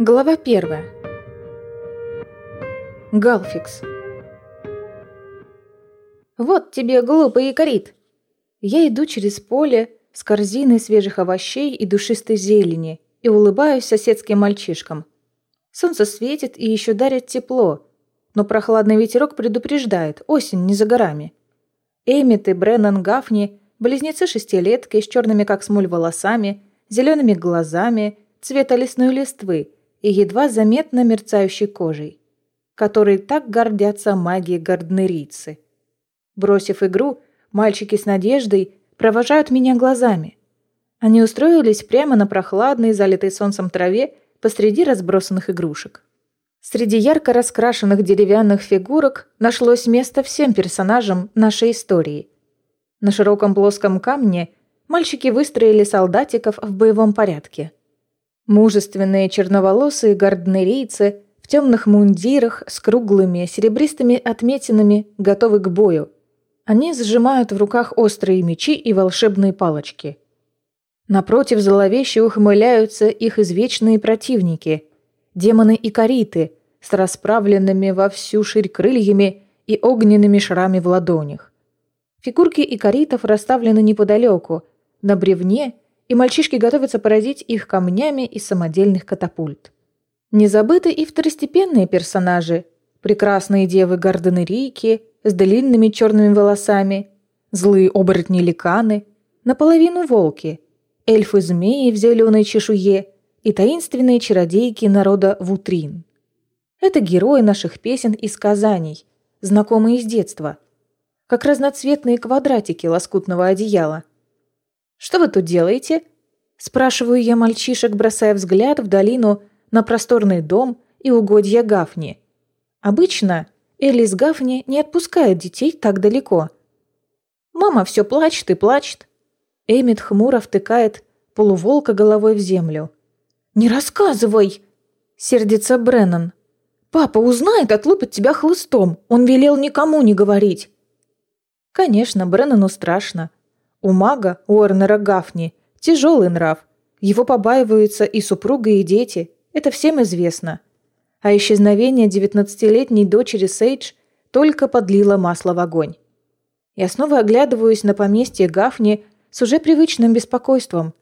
Глава первая. Галфикс. «Вот тебе, глупый икорит!» Я иду через поле с корзиной свежих овощей и душистой зелени и улыбаюсь соседским мальчишкам. Солнце светит и еще дарит тепло, но прохладный ветерок предупреждает, осень не за горами. Эммит и Бреннан Гафни – близнецы-шестилетки с черными как смоль волосами, зелеными глазами, цвета лесной листвы – и едва заметно мерцающей кожей, которой так гордятся маги-гарднерийцы. Бросив игру, мальчики с надеждой провожают меня глазами. Они устроились прямо на прохладной, залитой солнцем траве посреди разбросанных игрушек. Среди ярко раскрашенных деревянных фигурок нашлось место всем персонажам нашей истории. На широком плоском камне мальчики выстроили солдатиков в боевом порядке – Мужественные черноволосые гарднерийцы в темных мундирах с круглыми серебристыми отметинами готовы к бою. Они сжимают в руках острые мечи и волшебные палочки. Напротив зловеще ухмыляются их извечные противники – демоны и кориты с расправленными во всю ширь крыльями и огненными шарами в ладонях. Фигурки икоритов расставлены неподалеку, на бревне – и мальчишки готовятся поразить их камнями из самодельных катапульт. Не забыты и второстепенные персонажи. Прекрасные девы Гарденерийки с длинными черными волосами, злые оборотни-ликаны, наполовину волки, эльфы-змеи в зеленой чешуе и таинственные чародейки народа Вутрин. Это герои наших песен и сказаний, знакомые с детства, как разноцветные квадратики лоскутного одеяла. «Что вы тут делаете?» Спрашиваю я мальчишек, бросая взгляд в долину на просторный дом и угодья Гафни. Обычно Элис Гафни не отпускает детей так далеко. Мама все плачет и плачет. Эмит хмуро втыкает полуволка головой в землю. «Не рассказывай!» — сердится Бреннан. «Папа узнает, отлупит тебя хлыстом. Он велел никому не говорить». Конечно, Бреннану страшно. У мага Уорнера Гафни тяжелый нрав. Его побаиваются и супруга, и дети. Это всем известно. А исчезновение девятнадцатилетней дочери Сейдж только подлило масло в огонь. Я снова оглядываюсь на поместье Гафни с уже привычным беспокойством.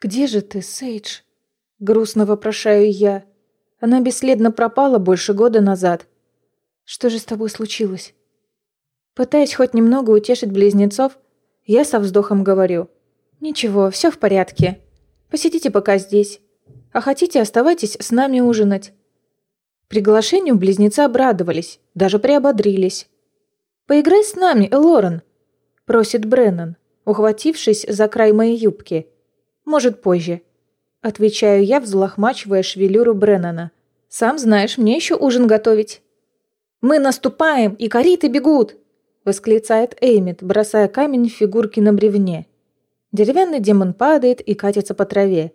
«Где же ты, Сейдж?» Грустно вопрошаю я. Она бесследно пропала больше года назад. Что же с тобой случилось? Пытаясь хоть немного утешить близнецов, я со вздохом говорю. «Ничего, все в порядке. Посидите пока здесь. А хотите, оставайтесь с нами ужинать». Приглашению близнецы обрадовались, даже приободрились. «Поиграй с нами, Элорен», — просит Бреннан, ухватившись за край моей юбки. «Может, позже». Отвечаю я, взлохмачивая шевелюру Бреннана. «Сам знаешь, мне еще ужин готовить». «Мы наступаем, и кориты бегут!» Восклицает Эймит, бросая камень в фигурки на бревне. Деревянный демон падает и катится по траве.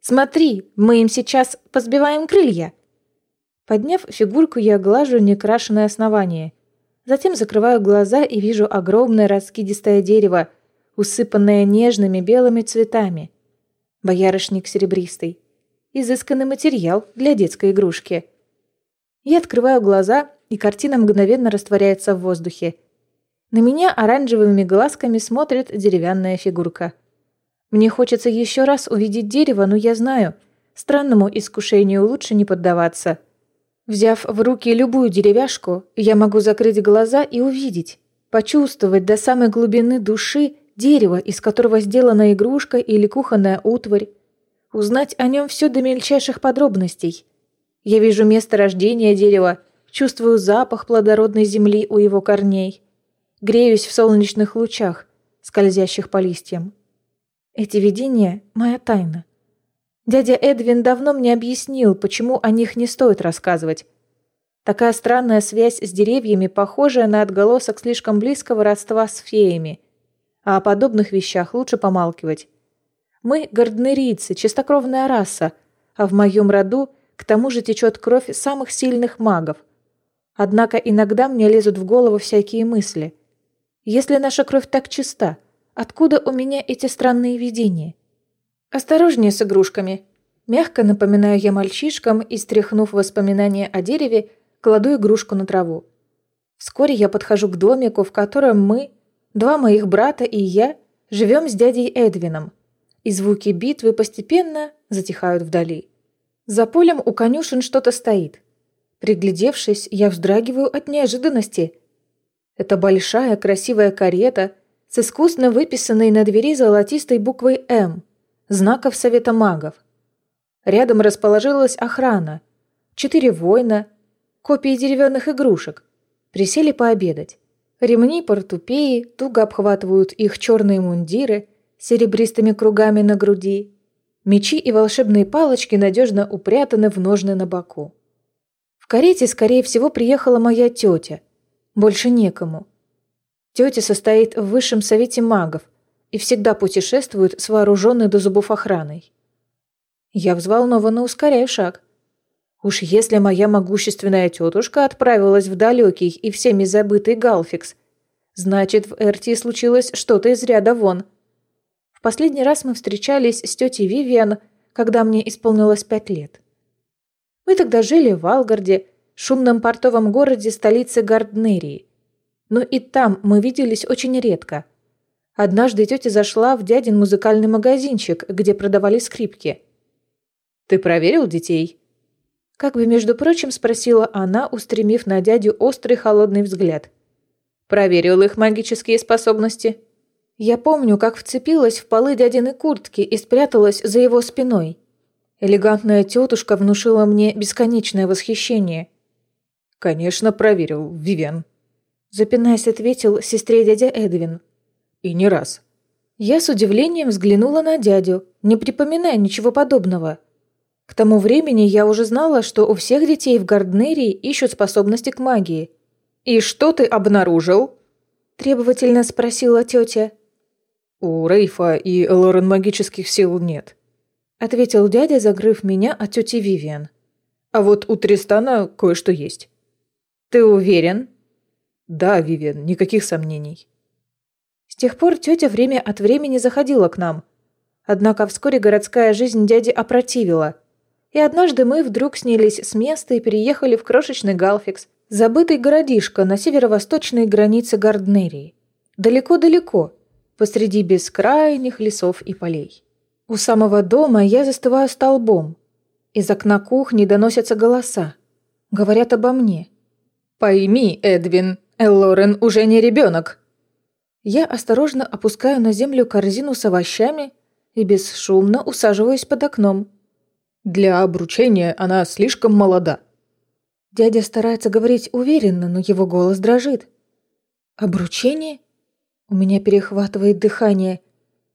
«Смотри, мы им сейчас позбиваем крылья!» Подняв фигурку, я глажу некрашенное основание. Затем закрываю глаза и вижу огромное раскидистое дерево, усыпанное нежными белыми цветами. Боярышник серебристый. Изысканный материал для детской игрушки. Я открываю глаза, и картина мгновенно растворяется в воздухе – на меня оранжевыми глазками смотрит деревянная фигурка. Мне хочется еще раз увидеть дерево, но я знаю, странному искушению лучше не поддаваться. Взяв в руки любую деревяшку, я могу закрыть глаза и увидеть, почувствовать до самой глубины души дерево, из которого сделана игрушка или кухонная утварь, узнать о нем все до мельчайших подробностей. Я вижу место рождения дерева, чувствую запах плодородной земли у его корней греюсь в солнечных лучах, скользящих по листьям. Эти видения — моя тайна. Дядя Эдвин давно мне объяснил, почему о них не стоит рассказывать. Такая странная связь с деревьями, похожая на отголосок слишком близкого родства с феями. А о подобных вещах лучше помалкивать. Мы — гарднерийцы, чистокровная раса, а в моем роду к тому же течет кровь самых сильных магов. Однако иногда мне лезут в голову всякие мысли — если наша кровь так чиста, откуда у меня эти странные видения? Осторожнее с игрушками. Мягко напоминаю я мальчишкам и, стряхнув воспоминания о дереве, кладу игрушку на траву. Вскоре я подхожу к домику, в котором мы, два моих брата и я, живем с дядей Эдвином, и звуки битвы постепенно затихают вдали. За полем у конюшен что-то стоит. Приглядевшись, я вздрагиваю от неожиданности. Это большая красивая карета с искусно выписанной на двери золотистой буквой «М», знаков Совета магов. Рядом расположилась охрана. Четыре воина, копии деревянных игрушек. Присели пообедать. Ремни портупеи туго обхватывают их черные мундиры с серебристыми кругами на груди. Мечи и волшебные палочки надежно упрятаны в ножны на боку. В карете, скорее всего, приехала моя тетя. Больше некому. Тетя состоит в высшем совете магов и всегда путешествует с вооруженной до зубов охраной. Я взволнованно ускоряю шаг. Уж если моя могущественная тетушка отправилась в далекий и всеми забытый Галфикс, значит, в Эртии случилось что-то из ряда вон. В последний раз мы встречались с тетей Вивиан, когда мне исполнилось пять лет. Мы тогда жили в Алгарде, шумном портовом городе столицы Гарднерии. Но и там мы виделись очень редко. Однажды тетя зашла в дядин музыкальный магазинчик, где продавали скрипки – ты проверил детей?» Как бы, между прочим, спросила она, устремив на дядю острый холодный взгляд. «Проверил их магические способности?» Я помню, как вцепилась в полы дядиной куртки и спряталась за его спиной. Элегантная тетушка внушила мне бесконечное восхищение. «Конечно, проверил, Вивен», – запинаясь, ответил сестре дядя Эдвин. «И не раз». Я с удивлением взглянула на дядю, не припоминая ничего подобного – к тому времени я уже знала, что у всех детей в Гарднерии ищут способности к магии. «И что ты обнаружил?» – требовательно спросила тетя. «У Рейфа и Лорен магических сил нет», – ответил дядя, закрыв меня от тети Вивиан. «А вот у Тристана кое-что есть». «Ты уверен?» «Да, Вивиан, никаких сомнений». С тех пор тетя время от времени заходила к нам. Однако вскоре городская жизнь дяди опротивила – и однажды мы вдруг снялись с места и переехали в крошечный Галфикс, забытый городишко на северо-восточной границе Гарднерии. Далеко-далеко, посреди бескрайних лесов и полей. У самого дома я застываю столбом. Из окна кухни доносятся голоса. Говорят обо мне. «Пойми, Эдвин, Эллорен уже не ребенок». Я осторожно опускаю на землю корзину с овощами и бесшумно усаживаюсь под окном. Для обручения она слишком молода». Дядя старается говорить уверенно, но его голос дрожит. «Обручение?» У меня перехватывает дыхание.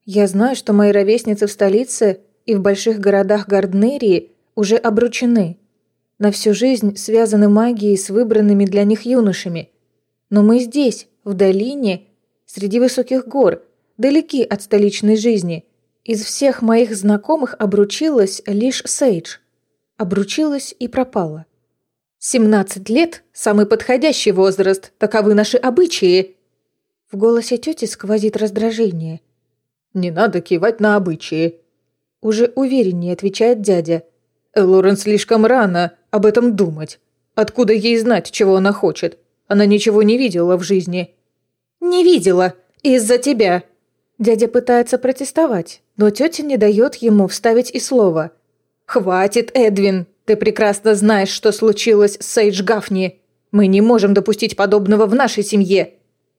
Я знаю, что мои ровесницы в столице и в больших городах Гарднерии уже обручены. На всю жизнь связаны магией с выбранными для них юношами. Но мы здесь, в долине, среди высоких гор, далеки от столичной жизни – из всех моих знакомых обручилась лишь Сейдж. Обручилась и пропала. «Семнадцать лет – самый подходящий возраст, таковы наши обычаи!» В голосе тети сквозит раздражение. «Не надо кивать на обычаи!» Уже увереннее отвечает дядя. «Лорен слишком рано об этом думать. Откуда ей знать, чего она хочет? Она ничего не видела в жизни». «Не видела. Из-за тебя!» Дядя пытается протестовать, но тетя не дает ему вставить и слова. «Хватит, Эдвин! Ты прекрасно знаешь, что случилось с Сейдж Гафни. Мы не можем допустить подобного в нашей семье.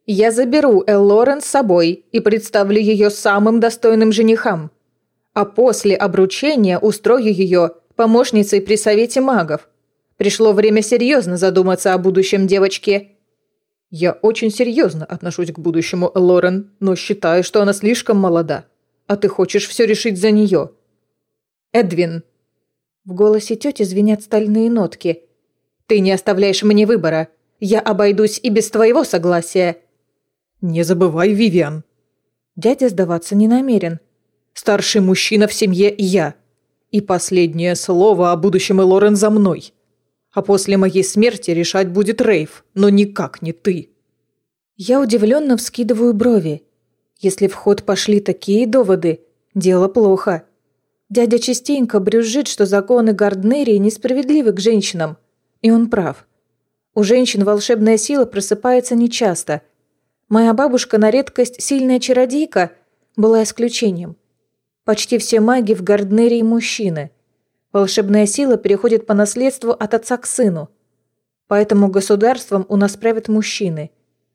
Я заберу Эллорен с собой и представлю ее самым достойным женихам. А после обручения устрою ее помощницей при совете магов. Пришло время серьезно задуматься о будущем девочки. Я очень серьезно отношусь к будущему Лорен, но считаю, что она слишком молода. А ты хочешь все решить за нее. Эдвин. В голосе тети звенят стальные нотки. Ты не оставляешь мне выбора. Я обойдусь и без твоего согласия. Не забывай, Вивиан. Дядя сдаваться не намерен. Старший мужчина в семье я. И последнее слово о будущем Лорен за мной. А после моей смерти решать будет Рейв, но никак не ты. Я удивленно вскидываю брови. Если в ход пошли такие доводы, дело плохо. Дядя частенько брюзжит, что законы Гарднерии несправедливы к женщинам. И он прав. У женщин волшебная сила просыпается нечасто. Моя бабушка на редкость сильная чародейка была исключением. Почти все маги в Гарднерии мужчины. Волшебная сила переходит по наследству от отца к сыну. Поэтому государством у нас правят мужчины.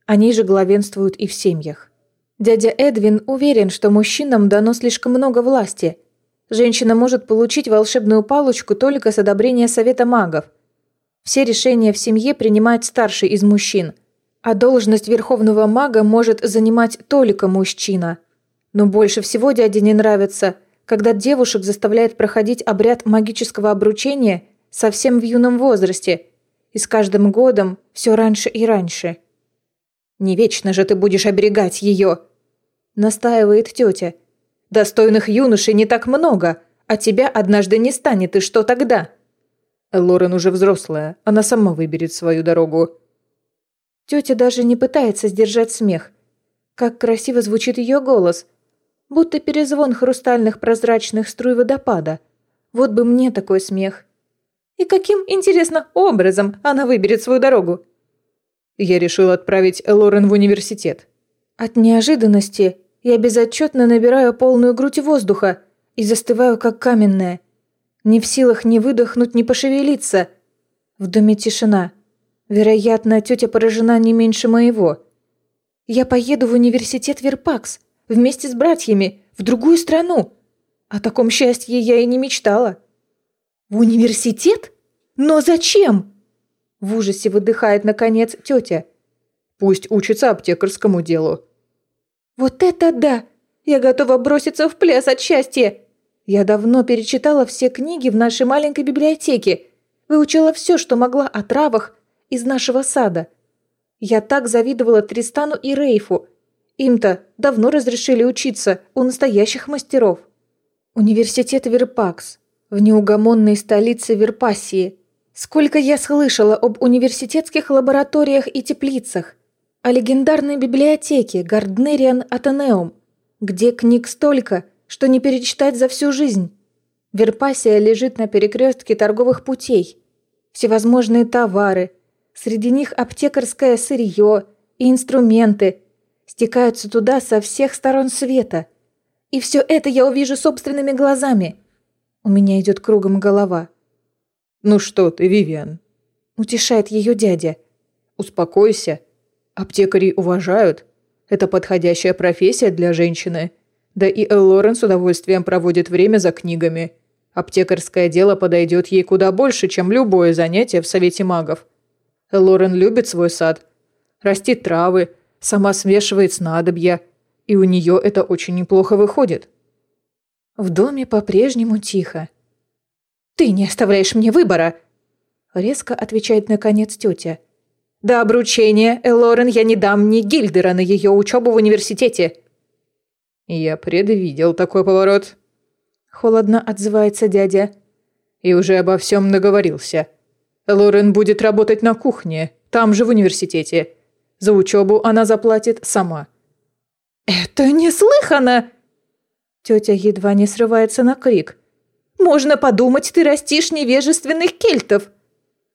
Они же главенствуют и в семьях. Дядя Эдвин уверен, что мужчинам дано слишком много власти – Женщина может получить волшебную палочку только с одобрения Совета магов. Все решения в семье принимает старший из мужчин, а должность верховного мага может занимать только мужчина. Но больше всего дяде не нравится, когда девушек заставляет проходить обряд магического обручения совсем в юном возрасте, и с каждым годом все раньше и раньше. «Не вечно же ты будешь оберегать ее!» – настаивает тетя – Достойных юношей не так много, а тебя однажды не станет, и что тогда?» Лорен уже взрослая, она сама выберет свою дорогу. Тетя даже не пытается сдержать смех. Как красиво звучит ее голос. Будто перезвон хрустальных прозрачных струй водопада. Вот бы мне такой смех. И каким, интересно, образом она выберет свою дорогу? Я решил отправить Лорен в университет. От неожиданности я безотчетно набираю полную грудь воздуха и застываю, как каменная. Не в силах ни выдохнуть, ни пошевелиться. В доме тишина. Вероятно, тетя поражена не меньше моего. Я поеду в университет Верпакс вместе с братьями в другую страну. О таком счастье я и не мечтала. В университет? Но зачем? В ужасе выдыхает, наконец, тетя. Пусть учится аптекарскому делу. Вот это да! Я готова броситься в пляс от счастья! Я давно перечитала все книги в нашей маленькой библиотеке, выучила все, что могла о травах из нашего сада. Я так завидовала Тристану и Рейфу. Им-то давно разрешили учиться у настоящих мастеров. Университет Верпакс, в неугомонной столице Верпассии. Сколько я слышала об университетских лабораториях и теплицах о легендарной библиотеке Гарднериан Атенеум, где книг столько, что не перечитать за всю жизнь. Верпасия лежит на перекрестке торговых путей. Всевозможные товары, среди них аптекарское сырье и инструменты, стекаются туда со всех сторон света. И все это я увижу собственными глазами. У меня идет кругом голова. «Ну что ты, Вивиан?» – утешает ее дядя. «Успокойся. Аптекари уважают. Это подходящая профессия для женщины. Да и Эллорен с удовольствием проводит время за книгами. Аптекарское дело подойдет ей куда больше, чем любое занятие в Совете магов. Эллорен любит свой сад. Растит травы, сама смешивает снадобья. И у нее это очень неплохо выходит. В доме по-прежнему тихо. «Ты не оставляешь мне выбора!» Резко отвечает наконец тетя. До обручения, Элорен, я не дам ни Гильдера на ее учебу в университете». «Я предвидел такой поворот», — холодно отзывается дядя. «И уже обо всем наговорился. Элорен будет работать на кухне, там же в университете. За учебу она заплатит сама». «Это неслыханно!» Тетя едва не срывается на крик. «Можно подумать, ты растишь невежественных кельтов!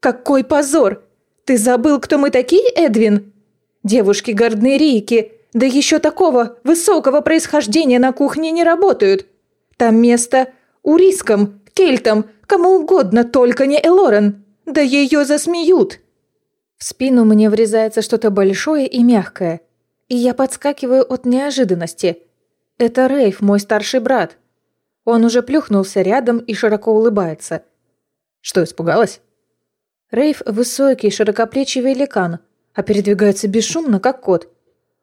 Какой позор! Ты забыл, кто мы такие, Эдвин? Девушки гарднерийки, да еще такого высокого происхождения на кухне не работают. Там место урискам, кельтам, кому угодно, только не Элорен. Да ее засмеют. В спину мне врезается что-то большое и мягкое. И я подскакиваю от неожиданности. Это Рейф, мой старший брат. Он уже плюхнулся рядом и широко улыбается. Что, испугалась? Рейв – высокий, широкоплечий великан, а передвигается бесшумно, как кот.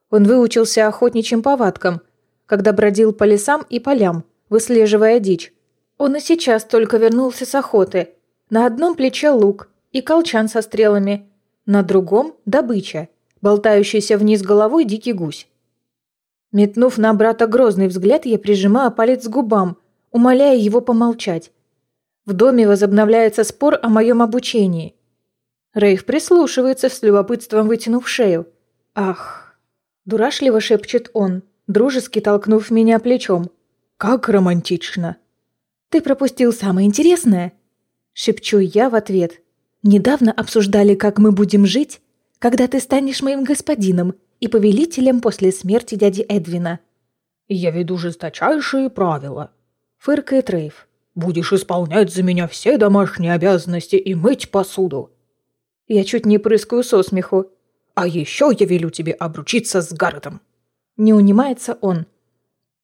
Он выучился охотничьим повадкам, когда бродил по лесам и полям, выслеживая дичь. Он и сейчас только вернулся с охоты. На одном плече лук и колчан со стрелами, на другом – добыча, болтающийся вниз головой дикий гусь. Метнув на брата грозный взгляд, я прижимаю палец к губам, умоляя его помолчать. В доме возобновляется спор о моем обучении. Рейв прислушивается с любопытством, вытянув шею. «Ах!» – дурашливо шепчет он, дружески толкнув меня плечом. «Как романтично!» «Ты пропустил самое интересное!» Шепчу я в ответ. «Недавно обсуждали, как мы будем жить, когда ты станешь моим господином и повелителем после смерти дяди Эдвина». «Я веду жесточайшие правила», — фыркает Рейв. «Будешь исполнять за меня все домашние обязанности и мыть посуду». Я чуть не прыскаю со смеху. «А еще я велю тебе обручиться с Гарретом». Не унимается он.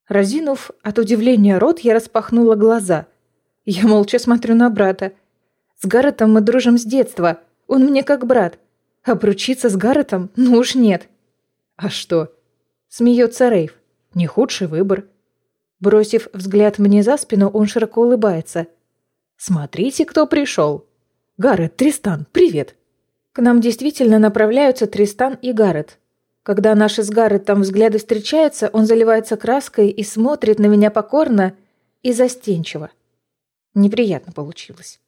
Разинув от удивления рот, я распахнула глаза. Я молча смотрю на брата. С Гарретом мы дружим с детства. Он мне как брат. Обручиться с Гарретом? Ну уж нет. А что? Смеется Рейв. Не худший выбор. Бросив взгляд мне за спину, он широко улыбается. «Смотрите, кто пришел!» «Гаррет, Тристан, привет!» К нам действительно направляются Тристан и Гаррет. Когда наши с Гарретом взгляды встречаются, он заливается краской и смотрит на меня покорно и застенчиво. Неприятно получилось.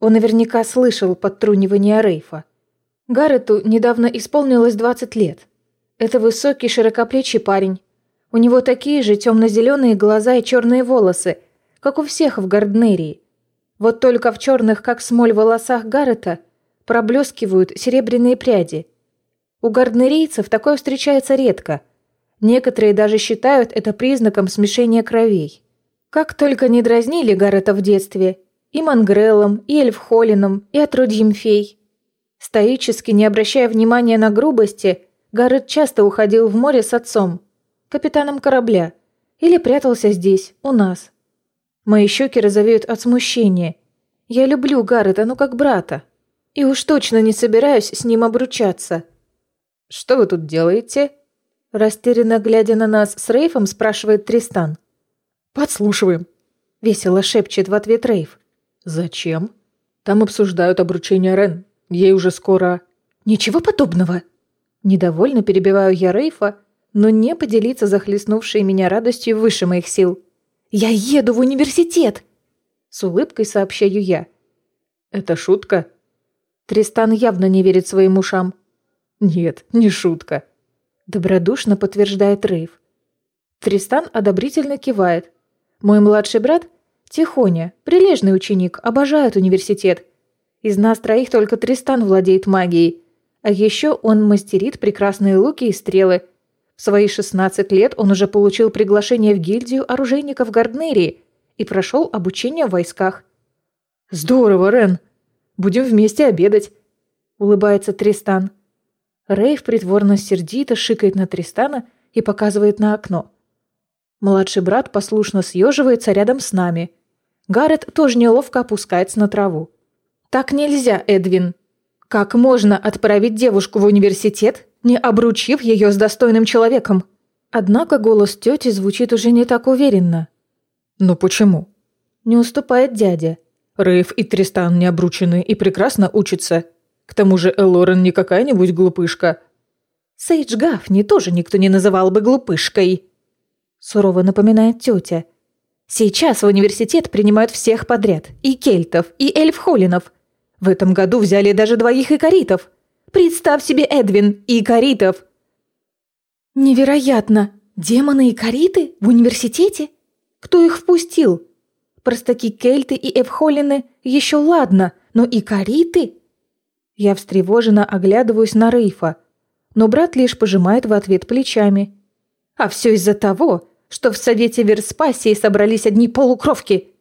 Он наверняка слышал подтрунивание Рейфа. Гаррету недавно исполнилось 20 лет. Это высокий широкоплечий парень. У него такие же темно-зеленые глаза и черные волосы, как у всех в Гарднерии. Вот только в черных, как смоль, волосах Гаррета – проблескивают серебряные пряди. У гарднерийцев такое встречается редко. Некоторые даже считают это признаком смешения кровей. Как только не дразнили Гаррета в детстве, и Мангреллом, и Эльфхолином, и Отрудьем фей. Стоически, не обращая внимания на грубости, Гаррет часто уходил в море с отцом, капитаном корабля, или прятался здесь, у нас. Мои щеки розовеют от смущения. Я люблю Гаррета, ну как брата. И уж точно не собираюсь с ним обручаться. «Что вы тут делаете?» Растерянно глядя на нас с Рейфом, спрашивает Тристан. «Подслушиваем», — весело шепчет в ответ Рейф. «Зачем?» «Там обсуждают обручение Рен. Ей уже скоро...» «Ничего подобного!» Недовольно перебиваю я Рейфа, но не поделиться захлестнувшей меня радостью выше моих сил. «Я еду в университет!» С улыбкой сообщаю я. «Это шутка?» Тристан явно не верит своим ушам. «Нет, не шутка», — добродушно подтверждает Рейв. Тристан одобрительно кивает. «Мой младший брат, Тихоня, прилежный ученик, обожает университет. Из нас троих только Тристан владеет магией. А еще он мастерит прекрасные луки и стрелы. В свои 16 лет он уже получил приглашение в гильдию оружейников Гарднерии и прошел обучение в войсках. «Здорово, Рен!» Будем вместе обедать», — улыбается Тристан. Рейв притворно сердито шикает на Тристана и показывает на окно. Младший брат послушно съеживается рядом с нами. Гаррет тоже неловко опускается на траву. «Так нельзя, Эдвин. Как можно отправить девушку в университет, не обручив ее с достойным человеком?» Однако голос тети звучит уже не так уверенно. «Ну почему?» Не уступает дядя. Рейв и Тристан не обручены и прекрасно учатся. К тому же Элорен не какая-нибудь глупышка. Сейдж Гафни тоже никто не называл бы глупышкой. Сурово напоминает тетя. Сейчас в университет принимают всех подряд. И кельтов, и эльфхолинов. В этом году взяли даже двоих икоритов. Представь себе, Эдвин, икоритов. Невероятно! Демоны и кориты в университете? Кто их впустил? Простаки кельты и эвхолины еще ладно, но и кариты? Я встревоженно оглядываюсь на Рейфа, но брат лишь пожимает в ответ плечами. А все из-за того, что в совете Верспасии собрались одни полукровки.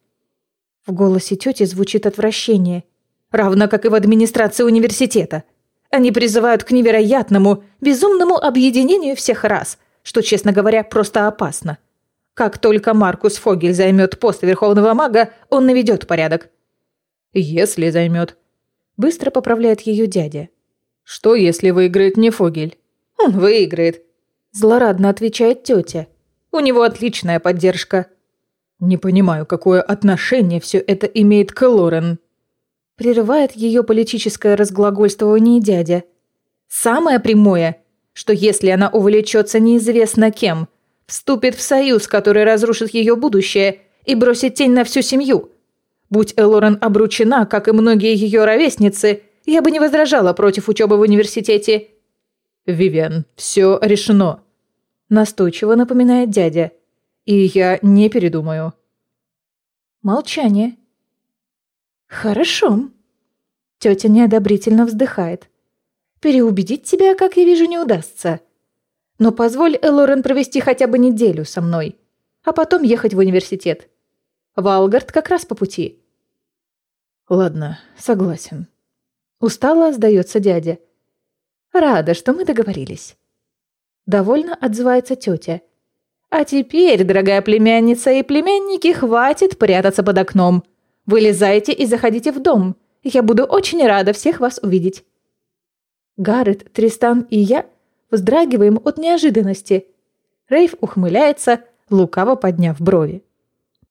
В голосе тети звучит отвращение, равно как и в администрации университета. Они призывают к невероятному, безумному объединению всех рас, что, честно говоря, просто опасно. Как только Маркус Фогель займет пост Верховного Мага, он наведет порядок. Если займет. Быстро поправляет ее дядя. Что, если выиграет не Фогель? Он выиграет. Злорадно отвечает тетя. У него отличная поддержка. Не понимаю, какое отношение все это имеет к Лорен. Прерывает ее политическое разглагольствование дядя. Самое прямое, что если она увлечется неизвестно кем – вступит в союз, который разрушит ее будущее и бросит тень на всю семью. Будь Элорен обручена, как и многие ее ровесницы, я бы не возражала против учебы в университете. «Вивен, все решено», – настойчиво напоминает дядя. «И я не передумаю». Молчание. «Хорошо». Тетя неодобрительно вздыхает. «Переубедить тебя, как я вижу, не удастся. Но позволь Элорен провести хотя бы неделю со мной, а потом ехать в университет. Валгард как раз по пути». «Ладно, согласен». Устало сдается дядя. «Рада, что мы договорились». Довольно отзывается тетя. «А теперь, дорогая племянница и племянники, хватит прятаться под окном. Вылезайте и заходите в дом. Я буду очень рада всех вас увидеть». Гаррет, Тристан и я вздрагиваем от неожиданности. Рейв ухмыляется, лукаво подняв брови.